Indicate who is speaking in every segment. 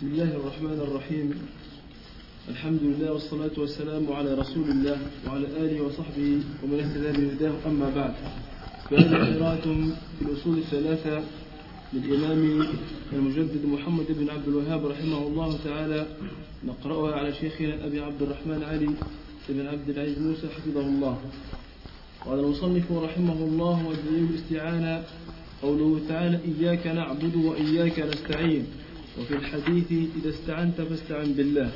Speaker 1: بسم الله الرحمن الرحيم. الحمد لله والصلاة والسلام على رسول الله وعلى آله وصحبه ومن اهتدى بهداه. أما بعد فهذه قراءة في الأصول الثلاثة للإمام المجدد محمد بن عبد الوهاب رحمه الله تعالى. نقرأها على شيخنا أبي عبد الرحمن علي بن عبد العزيز موسى حفظه الله. قال المصنف رحمه الله والدليل الاستعانة قوله تعالى إياك نعبد وإياك نستعين وفي الحديث إذا استعنت فاستعن بالله.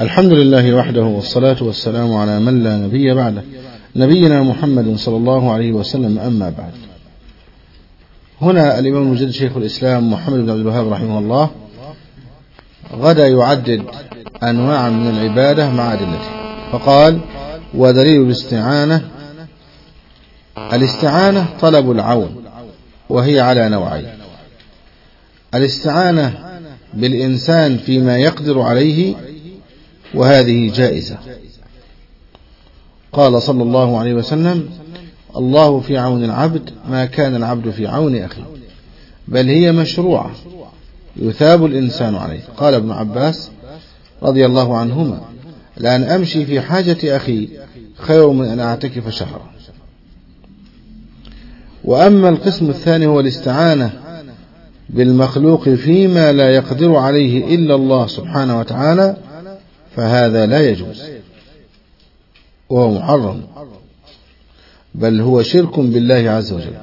Speaker 2: الحمد لله وحده والصلاة والسلام على من لا نبي بعده. نبينا محمد صلى الله عليه وسلم أما بعد. هنا الإمام المجد شيخ الإسلام محمد بن عبد الوهاب رحمه الله غدا يعدد أنواعا من العبادة مع أدلته. فقال ودليل الاستعانة الاستعانة طلب العون وهي على نوعين. الاستعانة بالإنسان فيما يقدر عليه وهذه جائزة. قال صلى الله عليه وسلم الله في عون العبد ما كان العبد في عون أخيه بل هي مشروعة يثاب الإنسان عليه. قال ابن عباس رضي الله عنهما لأن أمشي في حاجة أخي خير من أن أعتكف شهرا. وأما القسم الثاني هو الاستعانة بالمخلوق فيما لا يقدر عليه إلا الله سبحانه وتعالى فهذا لا يجوز. وهو محرم. بل هو شرك بالله عز وجل.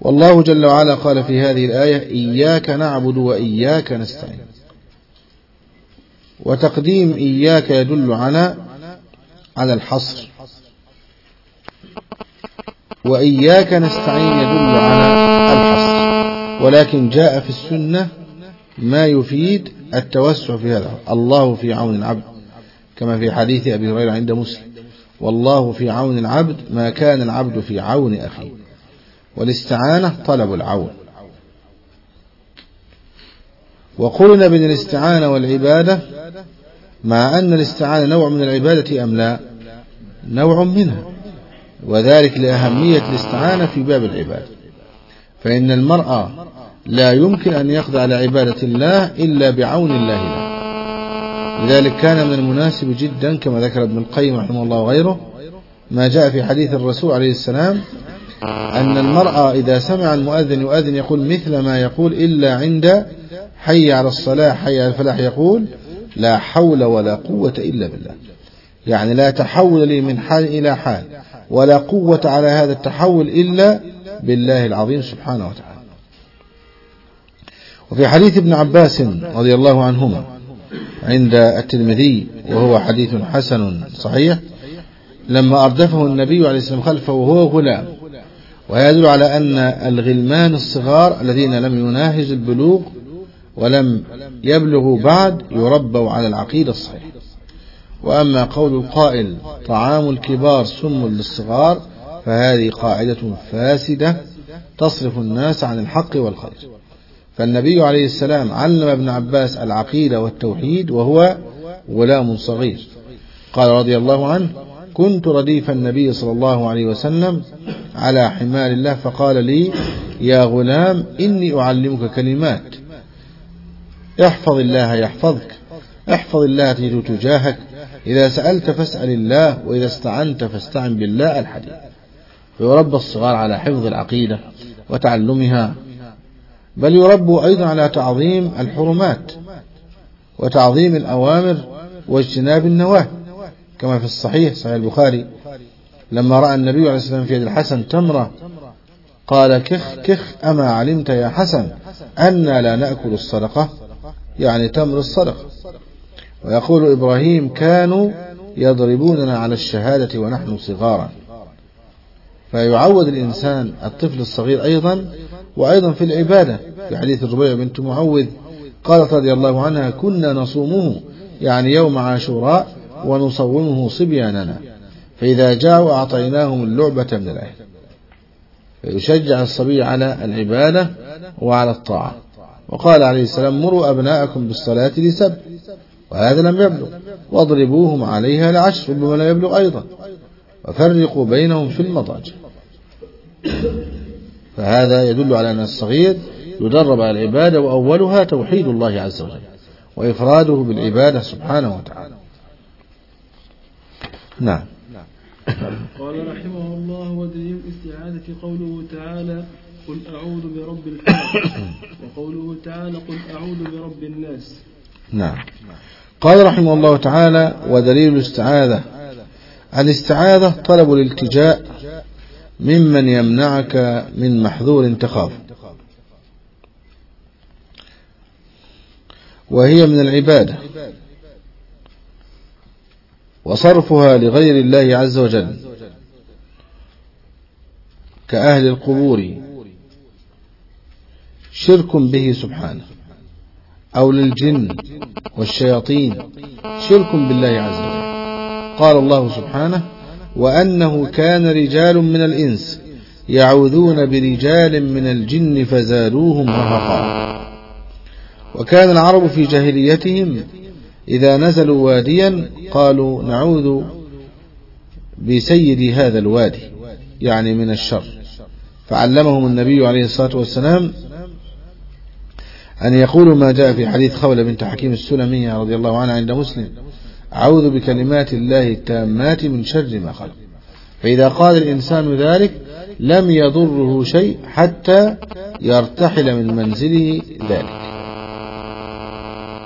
Speaker 2: والله جل وعلا قال في هذه الآية إياك نعبد وإياك نستعين. وتقديم إياك يدل على على الحصر. وإياك نستعين يدل على الحصر. ولكن جاء في السنة ما يفيد التوسع في هذا الله في عون العبد كما في حديث أبي هريرة عند مسلم. والله في عون العبد ما كان العبد في عون أخيه. والاستعانة طلب العون. وقلنا بين الاستعانة والعبادة مع أن الاستعانة نوع من العبادة أم لا؟ نوع منها. وذلك لأهمية الاستعانة في باب العبادة فإن المرأة لا يمكن أن يخضع لعبادة الله إلا بعون الله له. لذلك كان من المناسب جدا كما ذكر ابن القيم رحمه الله وغيره ما جاء في حديث الرسول عليه السلام أن المرأة إذا سمع المؤذن يؤذن يقول مثل ما يقول إلا عند حي على الصلاة حي على الفلاح يقول لا حول ولا قوة إلا بالله. يعني لا تحول لي من حال إلى حال. ولا قوة على هذا التحول إلا بالله العظيم سبحانه وتعالى. وفي حديث ابن عباس رضي الله عنهما عند الترمذي وهو حديث حسن صحيح لما أردفه النبي عليه السلام خلفه وهو غلام ويدل على أن الغلمان الصغار الذين لم يناهز البلوغ ولم يبلغوا بعد يربوا على العقيدة الصحيحة. وأما قول القائل طعام الكبار سم للصغار فهذه قاعدة فاسدة تصرف الناس عن الحق والخير فالنبي عليه السلام علم ابن عباس العقيدة والتوحيد وهو غلام صغير. قال رضي الله عنه كنت رديف النبي صلى الله عليه وسلم على حمار الله فقال لي يا غلام إني أعلمك كلمات. احفظ الله يحفظك. احفظ الله تجد تجاهك. إذا سألت فاسأل الله وإذا استعنت فاستعن بالله الحديث. فيربى الصغار على حفظ العقيدة وتعلمها. بل يربوا أيضا على تعظيم الحرمات وتعظيم الأوامر واجتناب النواهي. كما في الصحيح صحيح البخاري لما رأى النبي عليه الصلاة والسلام في يد الحسن تمرة قال كخ كخ أما علمت يا حسن أنا لا نأكل الصدقة؟ يعني تمر الصدقة. ويقول إبراهيم كانوا يضربوننا على الشهادة ونحن صغارا. فيعود الإنسان الطفل الصغير أيضا وأيضا في العبادة. في حديث الربيع بنت معوذ قالت رضي الله عنها كنا نصومه يعني يوم عاشوراء ونصومه صبياننا. فإذا جاءوا أعطيناهم اللعبة من الأهل. فيشجع الصبي على العبادة وعلى الطاعة. وقال عليه السلام مروا أبناءكم بالصلاة لسب وهذا لم يبلغ. واضربوهم عليها لعشر ربما لا يبلغ أيضا. وفرقوا بينهم في المضاجع. فهذا يدل على أن الصغير يدرب على العبادة وأولها توحيد الله عز وجل وإفراده بالعبادة سبحانه وتعالى. نعم.
Speaker 1: قال رحمه الله ودليل الاستعاذة قوله تعالى قل أعوذ برب الفلق وقوله تعالى قل أعوذ برب الناس.
Speaker 2: نعم. قال رحمه الله تعالى ودليل الاستعاذة. الاستعاذة طلب الالتجاء ممن يمنعك من محذور تخاف وهي من العبادة. وصرفها لغير الله عز وجل. كأهل القبور. شرك به سبحانه. أو للجن والشياطين شرك بالله عز وجل. قال الله سبحانه وأنه كان رجال من الإنس يعوذون برجال من الجن فزادوهم رهقا. وكان العرب في جاهليتهم إذا نزلوا واديا قالوا نعوذ بسيد هذا الوادي يعني من الشر. فعلمهم النبي عليه الصلاة والسلام أن يقولوا ما جاء في حديث خولة بنت حكيم السلمية رضي الله عنها عند مسلم أعوذ بكلمات الله التامات من شر ما خلق. فإذا قال الإنسان ذلك لم يضره شيء حتى يرتحل من منزله ذلك.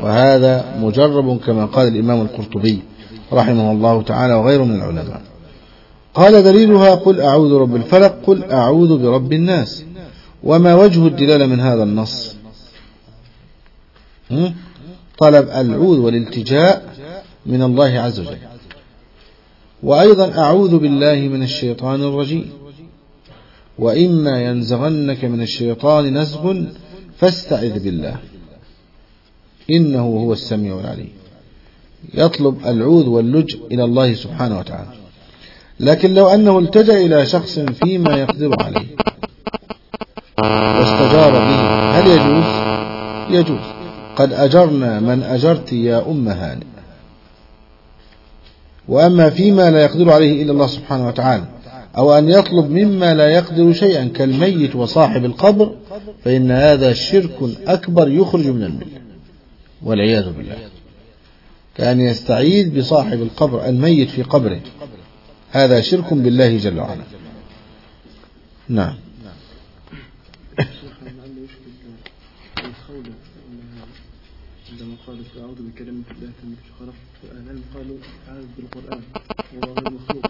Speaker 2: وهذا مجرب كما قال الإمام القرطبي رحمه الله تعالى وغيره من العلماء. قال دليلها قل أعوذ برب الفلق قل أعوذ برب الناس. وما وجه الدلالة من هذا النص؟ طلب العوذ والالتجاء من الله عز وجل. وأيضا أعوذ بالله من الشيطان الرجيم. وإما ينزغنك من الشيطان نزغ فاستعذ بالله. إنه هو السميع العليم. يطلب العوذ واللج إلى الله سبحانه وتعالى. لكن لو أنه التجأ إلى شخص فيما يقدر عليه واستجار به هل يجوز؟ يجوز. قد أجرنا من أجرت يا أم هانئ. وأما فيما لا يقدر عليه إلا الله سبحانه وتعالى أو أن يطلب مما لا يقدر شيئا كالميت وصاحب القبر فإن هذا شرك أكبر يخرج من الملة والعياذ بالله. كأن يستعيذ بصاحب القبر الميت في قبره. هذا شرك بالله جل وعلا. نعم.
Speaker 1: عندما قالوا أعوذ بكلمة الله من خلق العلم قالوا أعوذ بالقرآن. وهو المخلوق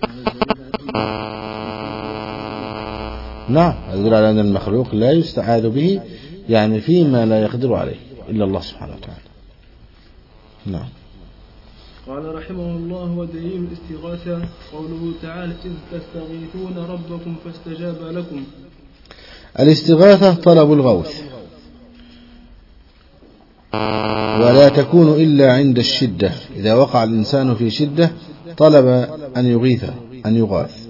Speaker 2: نعم يدل على أن المخلوق لا يستعاذ به يعني فيما لا يقدر عليه إلا الله سبحانه وتعالى. نعم.
Speaker 1: قال رحمه الله ودليل الاستغاثة قوله تعالى إذ تستغيثون ربكم فاستجاب لكم.
Speaker 2: الاستغاثة طلب الغوث. ولا تكون إلا عند الشدة. إذا وقع الإنسان في شدة طلب أن يغيث أن يغاث.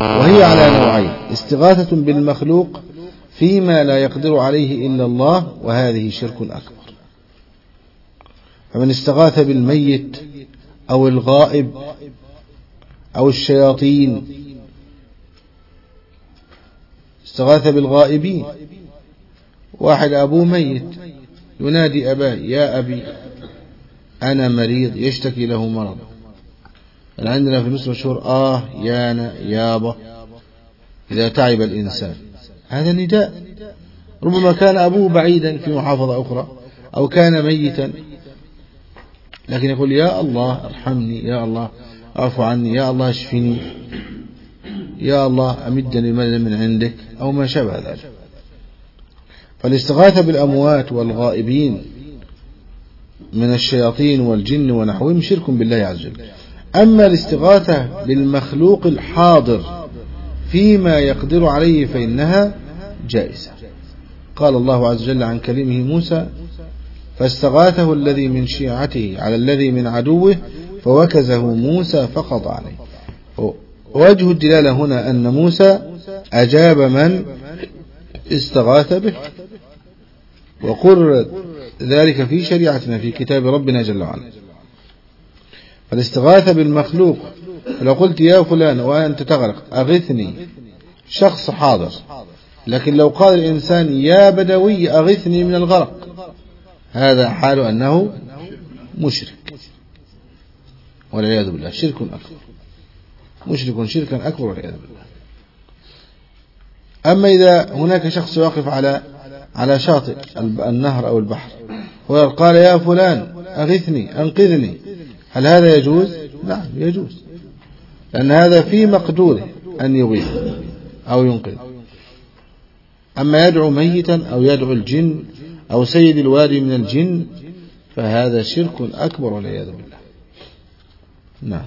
Speaker 2: وهي على نوعين. استغاثة بالمخلوق فيما لا يقدر عليه إلا الله وهذه شرك أكبر. فمن استغاث بالميت أو الغائب أو الشياطين استغاث بالغائبين. واحد أبوه ميت. ينادي أباه يا أبي أنا مريض يشتكي له مرض. عندنا في مصر مشهور آه يانا يابا؟ إذا تعب الإنسان. هذا نداء ربما كان أبوه بعيدا في محافظة أخرى أو كان ميتا. لكن يقول يا الله ارحمني يا الله اعفو عني يا الله اشفني يا الله أمدني مددا من عندك. أو ما شابه ذلك. فالاستغاثة بالأموات والغائبين من الشياطين والجن ونحوهم شرك بالله عز وجل. أما الاستغاثة بالمخلوق الحاضر فيما يقدر عليه فإنها جائزة. قال الله عز وجل عن كلمه موسى فاستغاثه الذي من شيعته على الذي من عدوه فوكزه موسى فقضى عليه. وجه الدلالة هنا أن موسى أجاب من استغاث به. وقر ذلك في شريعتنا في كتاب ربنا جل وعلا. فالاستغاثة بالمخلوق. لو قلت يا فلان وأنت تغرق أغثني. شخص حاضر. لكن لو قال الإنسان يا بدوي أغثني من الغرق هذا حال أنه مشرك. والعياذ بالله شرك أكبر. مشرك شركا أكبر والعياذ بالله. أما إذا هناك شخص واقف على على شاطئ النهر أو البحر. وقال يا فلان أغثني أنقذني. هل هذا يجوز؟ نعم يجوز. لأن هذا في مقدوره أن يغيث أو ينقذ. أما يدعو ميتا أو يدعو الجن أو سيد الوادي من الجن فهذا شرك أكبر والعياذ بالله. نعم.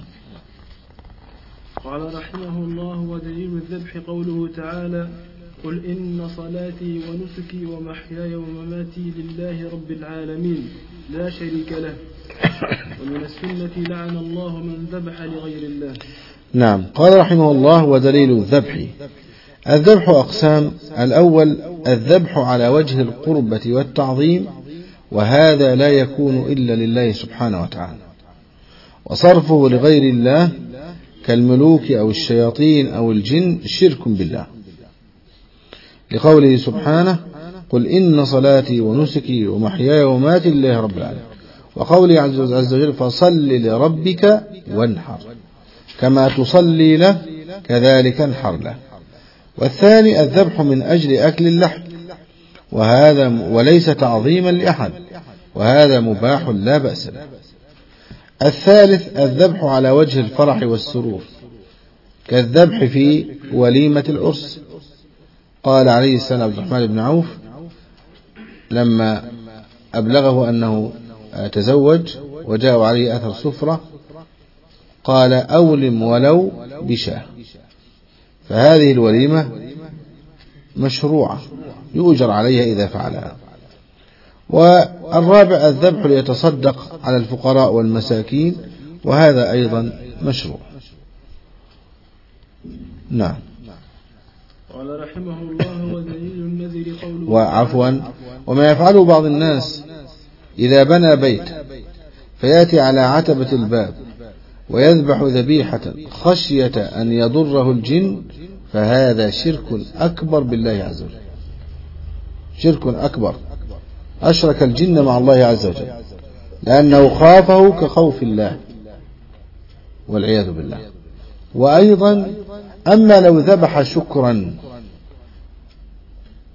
Speaker 1: قال رحمه الله ودليل الذبح قوله تعالى قل إن صلاتي ونسكي ومحياي ومماتي لله رب العالمين لا شريك له ومن السنة لعن الله من ذبح لغير الله.
Speaker 2: نعم. قال رحمه الله ودليل الذبح. الذبح أقسام. الأول الذبح على وجه القربة والتعظيم وهذا لا يكون إلا لله سبحانه وتعالى. وصرفه لغير الله كالملوك أو الشياطين أو الجن شرك بالله. لقوله سبحانه قل إن صلاتي ونسكي ومحياي وماتي لله رب العالمين. وقوله عز وجل فصل لربك وانحر. كما تصلي له كذلك انحر له. والثاني الذبح من أجل أكل اللحم. وهذا وليس تعظيما لأحد. وهذا مباح لا بأس له الثالث الذبح على وجه الفرح والسرور. كالذبح في وليمة العرس. قال عليه السلام عبد الرحمن بن عوف لما أبلغه أنه تزوج وجاء عليه أثر سفرة قال أولم ولو بشاة. فهذه الوليمة مشروعة يؤجر عليها إذا فعلها. والرابع الذبح ليتصدق على الفقراء والمساكين وهذا أيضا مشروع. نعم.
Speaker 1: قال رحمه الله ودليل النذر قوله
Speaker 2: وعفوا وما يفعله بعض الناس إذا بنى بيت فيأتي على عتبة الباب ويذبح ذبيحة خشية أن يضره الجن فهذا شرك أكبر بالله عز وجل. شرك أكبر. أشرك الجن مع الله عز وجل. لأنه خافه كخوف الله والعياذ بالله. وأيضا أما لو ذبح شكرا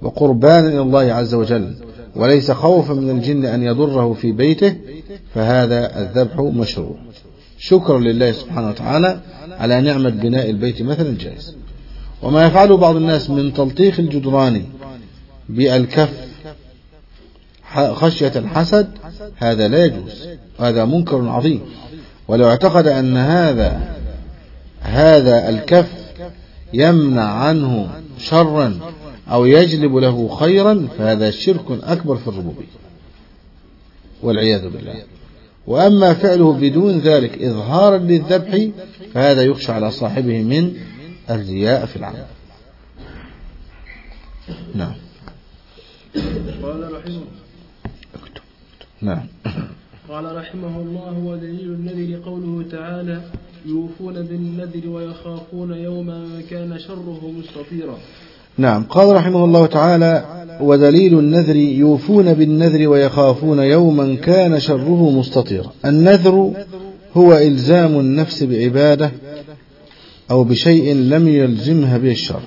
Speaker 2: وقربانا إلى الله عز وجل وليس خوفا من الجن أن يضره في بيته فهذا الذبح مشروع. شكرا لله سبحانه وتعالى على نعمة بناء البيت مثلا جائز. وما يفعله بعض الناس من تلطيخ الجدران بالكف خشية الحسد هذا لا يجوز هذا منكر عظيم. ولو اعتقد أن هذا هذا الكف يمنع عنه شرا أو يجلب له خيرا فهذا شرك أكبر في الربوبية. والعياذ بالله. وأما فعله بدون ذلك إظهارا للذبح فهذا يخشى على صاحبه من الرياء في العمل. نعم.
Speaker 1: قال رحمه
Speaker 2: نعم.
Speaker 1: قال رحمه الله ودليل النذر قوله تعالى يوفون بالنذر ويخافون يوما كان شره مستطيرا.
Speaker 2: نعم. قال رحمه الله تعالى ودليل النذر يوفون بالنذر ويخافون يوما كان شره مستطيرا. النذر هو إلزام النفس بعبادة أو بشيء لم يلزمها به الشرع.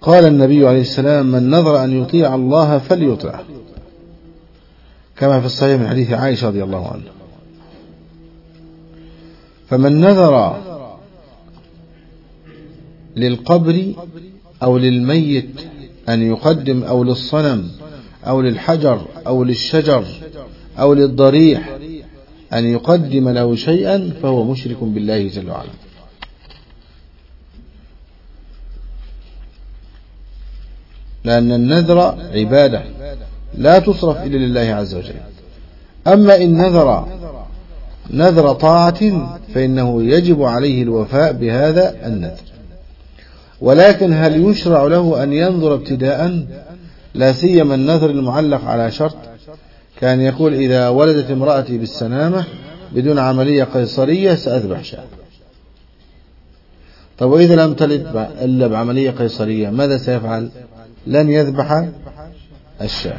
Speaker 2: قال النبي عليه السلام من نظر أن يطيع الله فليطعه. كما في الصحيح من حديث عائشة رضي الله عنها. فمن نذر للقبر أو للميت أن يقدم أو للصنم أو للحجر أو للشجر أو للضريح أن يقدم له شيئا فهو مشرك بالله جل وعلا. لأن النذر عبادة. لا تصرف إلا لله عز وجل. أما إن نذر نذر طاعة فإنه يجب عليه الوفاء بهذا النذر. ولكن هل يشرع له أن ينظر ابتداء؟ لا سيما النذر المعلق على شرط كان يقول إذا ولدت امرأتي بالسنامة بدون عملية قيصرية سأذبح شاة. طب وإذا لم تلد إلا بعملية قيصرية ماذا سيفعل؟ لن يذبح الشاة.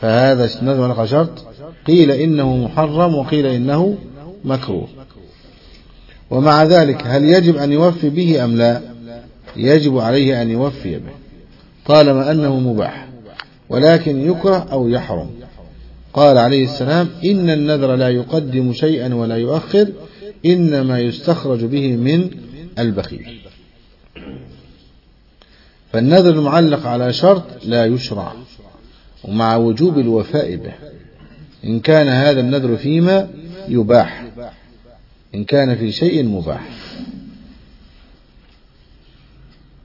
Speaker 2: فهذا نذر على شرط؟ قيل إنه محرم وقيل إنه مكروه. ومع ذلك هل يجب أن يوفي به أم لا؟ يجب عليه أن يوفي به طالما أنه مباح ولكن يكره أو يحرم. قال عليه السلام إن النذر لا يقدم شيئا ولا يؤخر إنما يستخرج به من البخيل. فالنذر المعلق على شرط لا يشرع. ومع وجوب الوفاء به. إن كان هذا النذر فيما يباح. إن كان في شيء مباح.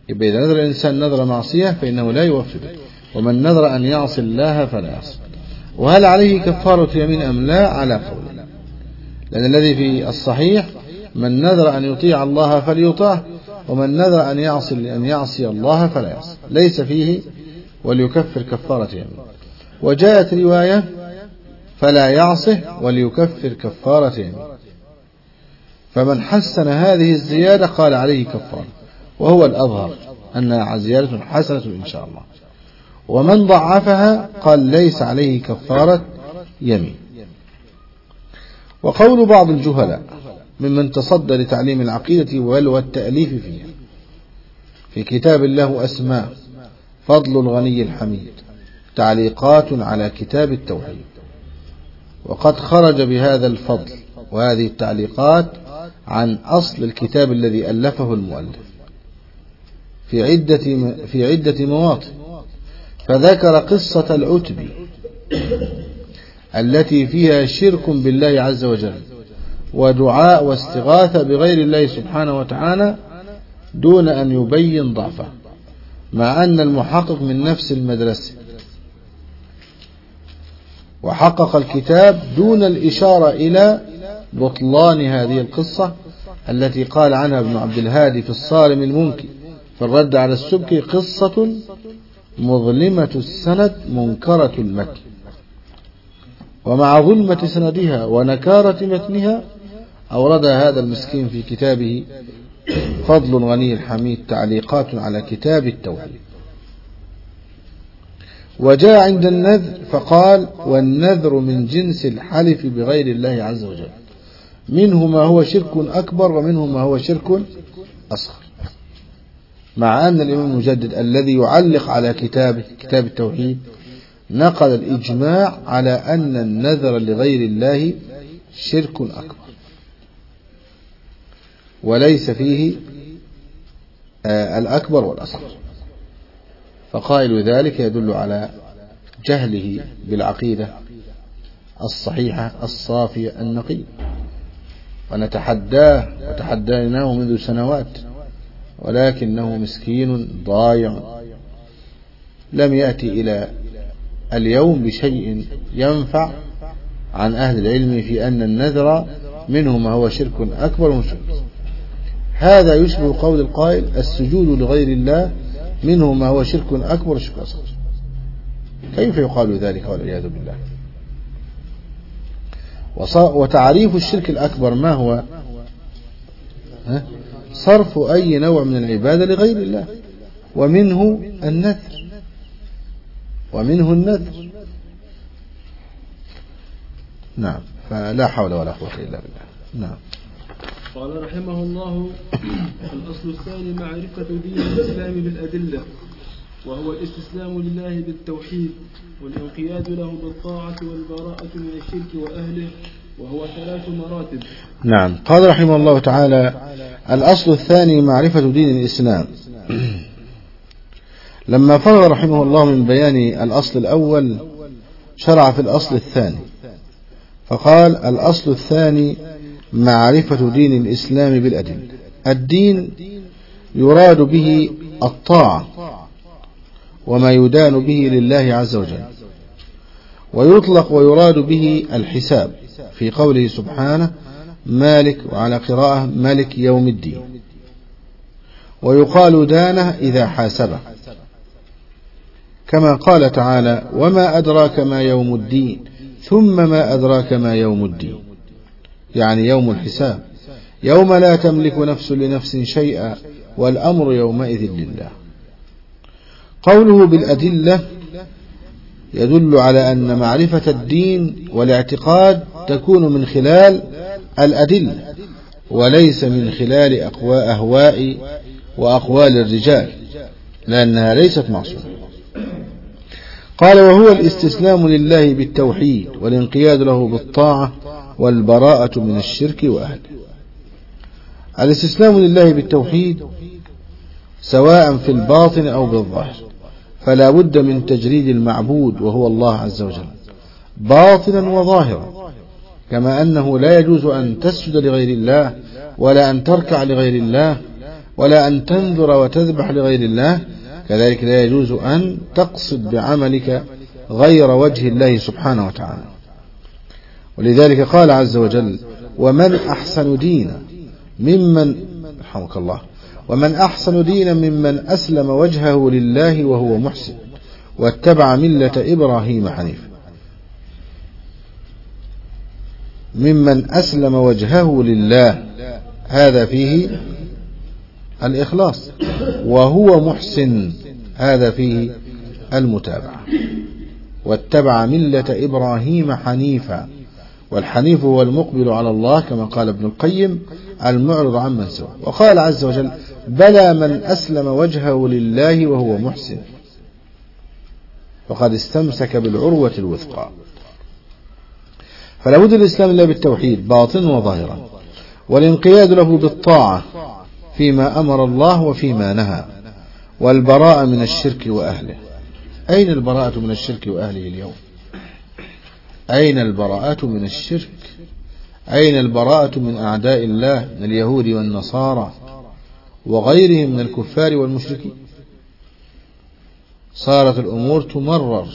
Speaker 2: يبقى إذا نذر الإنسان نذر معصية فإنه لا يوفي به. ومن نذر أن يعصي الله فلا يعصي وهل عليه كفارة يمين أم لا؟ على قول لأن الذي في الصحيح من نذر أن يطيع الله فليطاع ومن نذر أن يعصي أن يعصي الله فلا يعصي. ليس فيه وليكفر كفارة يمين وجاءت رواية فلا يعصه وليكفر كفارة يمين فمن حسن هذه الزيادة قال عليه كفارة وهو الأظهر أنها زيادة حسنة إن شاء الله. ومن ضعفها قال ليس عليه كفارة يمين. وقول بعض الجهلاء ممن تصدى لتعليم العقيدة والتأليف فيها. في كتاب الله أسماء فضل الغني الحميد تعليقات على كتاب التوحيد. وقد خرج بهذا الفضل وهذه التعليقات عن أصل الكتاب الذي ألفه المؤلف في عدة في عدة مواطن. فذكر قصة العتبي التي فيها شرك بالله عز وجل ودعاء واستغاثة بغير الله سبحانه وتعالى دون أن يبين ضعفه. مع أن المحقق من نفس المدرسة. وحقق الكتاب دون الإشارة إلى بطلان هذه القصة التي قال عنها ابن عبد الهادي في الصارم المنكي في الرد على السبكي قصة مظلمة السند منكرة المتن ومع ظلمة سندها ونكارة متنها أورد هذا المسكين في كتابه فضل غني الحميد تعليقات على كتاب التوحيد. وجاء عند النذر فقال والنذر من جنس الحلف بغير الله عز وجل. منه ما هو شرك أكبر ومنه ما هو شرك أصغر. مع أن الإمام المجدد الذي يعلق على كتابه كتاب التوحيد نقل الإجماع على أن النذر لغير الله شرك أكبر. وليس فيه الأكبر والأصغر. فقائل ذلك يدل على جهله بالعقيدة الصحيحة الصافية النقية. ونتحداه وتحديناه منذ سنوات ولكنه مسكين ضايع. لم يأتي إلى اليوم بشيء ينفع عن أهل العلم في أن النذر منه ما هو شرك أكبر من شرك. هذا يشبه قول القائل السجود لغير الله منه ما هو شرك أكبر شرك أصغر. كيف يقال ذلك والعياذ بالله؟ وتعريف الشرك الأكبر ما هو؟ صرف أي نوع من العبادة لغير الله. ومنه النذر ومنه النذر نعم. فلا حول ولا قوة إلا بالله. نعم.
Speaker 1: قال رحمه الله الأصل الثاني معرفة دين الإسلام بالأدلة وهو الاستسلام لله بالتوحيد والانقياد له بالطاعة والبراءة من الشرك وأهله وهو ثلاث مراتب.
Speaker 2: نعم. قال رحمه الله تعالى الأصل الثاني معرفة دين الإسلام. لما فرغ رحمه الله من بيان الأصل الأول شرع في الأصل الثاني فقال الأصل الثاني معرفة دين الإسلام بالأدلة الدين يراد به الطاعة وما يدان به لله عز وجل ويطلق ويراد به الحساب في قوله سبحانه مالك وعلى قراءة مالك يوم الدين. ويقال دانه إذا حاسبه. كما قال تعالى وما أدراك ما يوم الدين ثم ما أدراك ما يوم الدين. يعني يوم الحساب. يوم لا تملك نفس لنفس شيئا والأمر يومئذ لله. قوله بالأدلة يدل على أن معرفة الدين والاعتقاد تكون من خلال الأدلة وليس من خلال أهواء وأقوال الرجال لأنها ليست معصومة. قال وهو الاستسلام لله بالتوحيد والانقياد له بالطاعة والبراءة من الشرك وأهله. الاستسلام لله بالتوحيد سواء في الباطن أو بالظاهر فلا بد من تجريد المعبود وهو الله عز وجل باطنا وظاهرا كما أنه لا يجوز أن تسجد لغير الله ولا أن تركع لغير الله ولا أن تنذر وتذبح لغير الله كذلك لا يجوز أن تقصد بعملك غير وجه الله سبحانه وتعالى. ولذلك قال عز وجل ومن أحسن دينا ممن رحمك الله ومن أحسن دينا ممن أسلم وجهه لله وهو محسن واتبع ملة إبراهيم حنيفا. ممن أسلم وجهه لله هذا فيه الإخلاص وهو محسن هذا فيه المتابعة. واتبع ملة إبراهيم حنيفا والحنيف هو المقبل على الله كما قال ابن القيم المعرض عمن سوى وقال عز وجل بلى من أسلم وجهه لله وهو محسن. فقد استمسك بالعروة الوثقى. فلا بد الإسلام الله بالتوحيد باطن وظاهرا. والانقياد له بالطاعة فيما أمر الله وفيما نهى. والبراءة من الشرك وأهله. أين البراءة من الشرك وأهله اليوم؟ أين البراءة من الشرك؟ أين البراءة من أعداء الله من اليهود والنصارى وغيرهم من الكفار والمشركين؟ صارت الأمور تمرر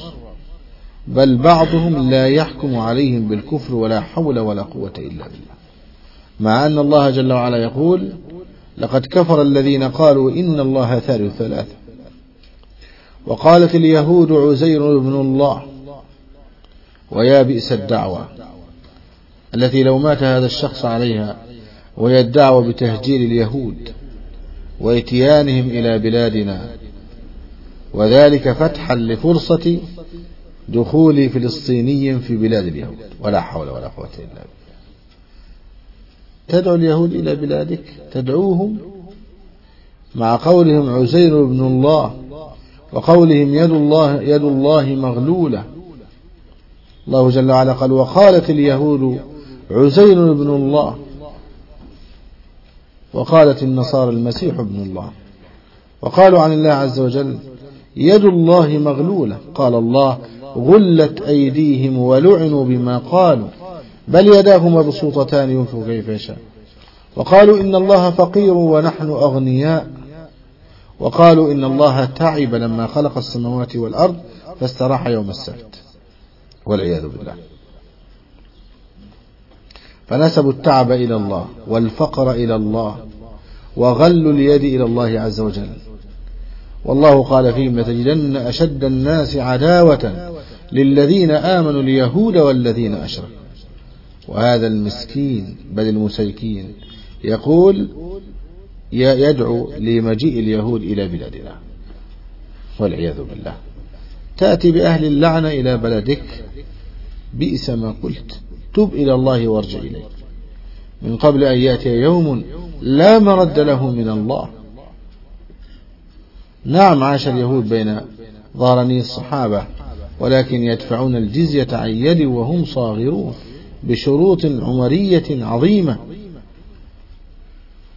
Speaker 2: بل بعضهم لا يحكم عليهم بالكفر ولا حول ولا قوة إلا بالله. مع أن الله جل وعلا يقول لقد كفر الذين قالوا إن الله ثالث ثلاثة وقالت اليهود عزير بن الله ويا بئس الدعوة التي لو مات هذا الشخص عليها وهي الدعوة بتهجير اليهود وإتيانهم إلى بلادنا وذلك فتحا لفرصة دخول فلسطيني في بلاد اليهود. ولا حول ولا قوة إلا بالله. تدعو اليهود إلى بلادك تدعوهم مع قولهم عزير بن الله وقولهم يد الله يد الله مغلولة. الله جل وعلا قال وقالت اليهود عزير بن الله وقالت النصارى المسيح ابن الله وقالوا عن الله عز وجل يد الله مغلولة قال الله غلت أيديهم ولعنوا بما قالوا بل يداه مبسوطتان ينفق كيف يشاء. وقالوا إن الله فقير ونحن أغنياء. وقالوا إن الله تعب لما خلق السماوات والأرض فاستراح يوم السبت. والعياذ بالله. فنسبوا التعب إلى الله والفقر إلى الله وغلوا اليد إلى الله عز وجل. والله قال فيهم لتجدن أشد الناس عداوة للذين آمنوا اليهود والذين أشركوا. وهذا المسكين بل المسيكين يقول يدعو لمجيء اليهود إلى بلادنا. والعياذ بالله. تأتي بأهل اللعنة إلى بلدك. بئس ما قلت. تب إلى الله وارجع إليه من قبل أن يأتي يوم لا مرد له من الله. نعم عاش اليهود بين ظهرني الصحابة ولكن يدفعون الجزية عن يد وهم صاغرون بشروط عمرية عظيمة.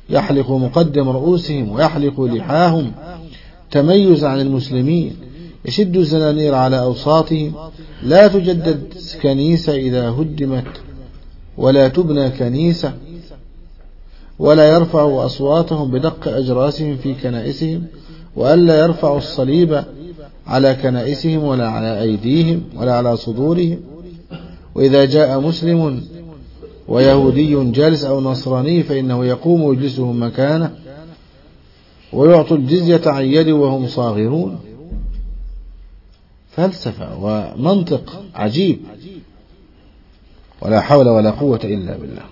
Speaker 2: يحلق مقدم رؤوسهم ويحلق لحاهم. تميز عن المسلمين. يشد الزنانير على أوساطهم. لا تجدد كنيسة إذا هدمت ولا تبنى كنيسة ولا يرفعوا أصواتهم بدق أجراسهم في كنائسهم وألا يرفعوا الصليب على كنائسهم ولا على أيديهم ولا على صدورهم. وإذا جاء مسلم ويهودي جالس أو نصراني فإنه يقوم ويجلسه مكانه ويعطوا الجزية عن يد وهم صاغرون. فلسفة ومنطق عجيب. ولا حول ولا قوة إلا بالله.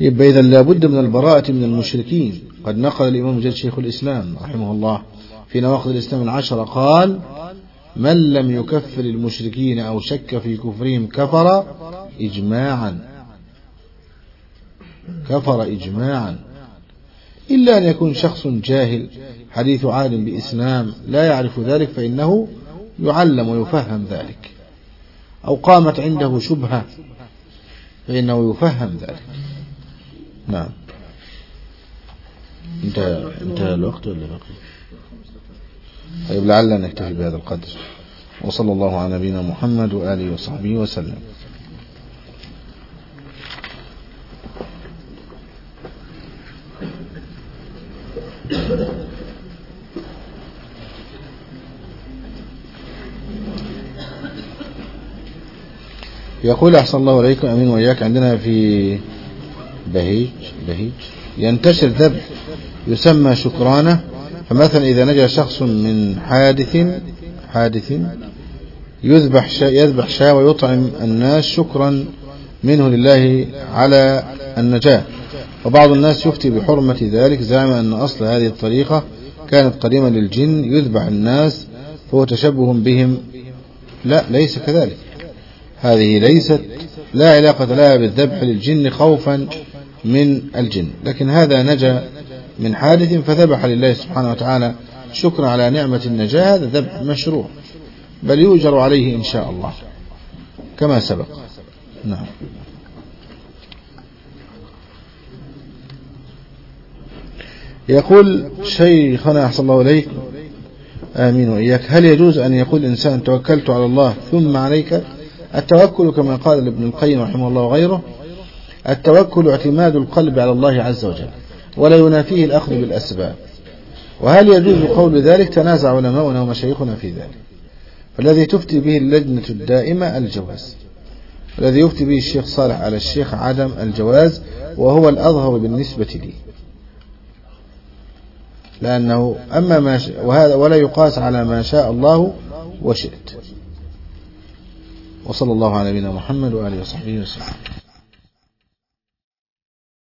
Speaker 2: يبقى إذا لابد من البراءة من المشركين. قد نقل الإمام جل شيخ الإسلام رحمه الله في نواقض الإسلام العشرة قال من لم يكفر المشركين أو شك في كفرهم كفر إجماعا. كفر إجماعا. إلا أن يكون شخص جاهل حديث عالم بإسلام لا يعرف ذلك فإنه يعلم ويفهم ذلك. أو قامت عنده شبهة فإنه يفهم ذلك. نعم. انتهى انتهى الوقت ولا بقي طيب لعلنا نكتفي بهذا القدر. وصلى الله على نبينا محمد وآله وصحبه وسلم. يقول أحسن الله عليكم أمين وإياك. عندنا في بهيج بهيج. ينتشر ذبح يسمى شكرانة. فمثلا إذا نجا شخص من حادث حادث يذبح شاء يذبح شاة ويطعم الناس شكرا منه لله على النجاة. وبعض الناس يفتي بحرمة ذلك زعم أن أصل هذه الطريقة كانت قديمة للجن يذبح الناس فهو تشبه بهم. لا ليس كذلك. هذه ليست لا علاقة لها بالذبح للجن خوفا من الجن. لكن هذا نجا من حادث فذبح لله سبحانه وتعالى شكرا على نعمة النجاة هذا ذبح مشروع. بل يؤجر عليه إن شاء الله. كما سبق. نعم. يقول شيخنا أحسن الله إليك. آمين وإياك. هل يجوز أن يقول الإنسان توكلت على الله ثم عليك؟ التوكل كما قال ابن القيم رحمه الله وغيره التوكل اعتماد القلب على الله عز وجل ولا ينافيه الأخذ بالأسباب. وهل يجوز قول ذلك؟ تنازع علماؤنا ومشايخنا في ذلك. فالذي تفتي به اللجنة الدائمة الجواز. الذي يفتي به الشيخ صالح على الشيخ عدم الجواز وهو الأظهر بالنسبة لي. لأنه أما ما وهذا ولا يقاس على ما شاء الله وشئت. وصلى الله على نبينا محمد وآله وصحبه وسلم.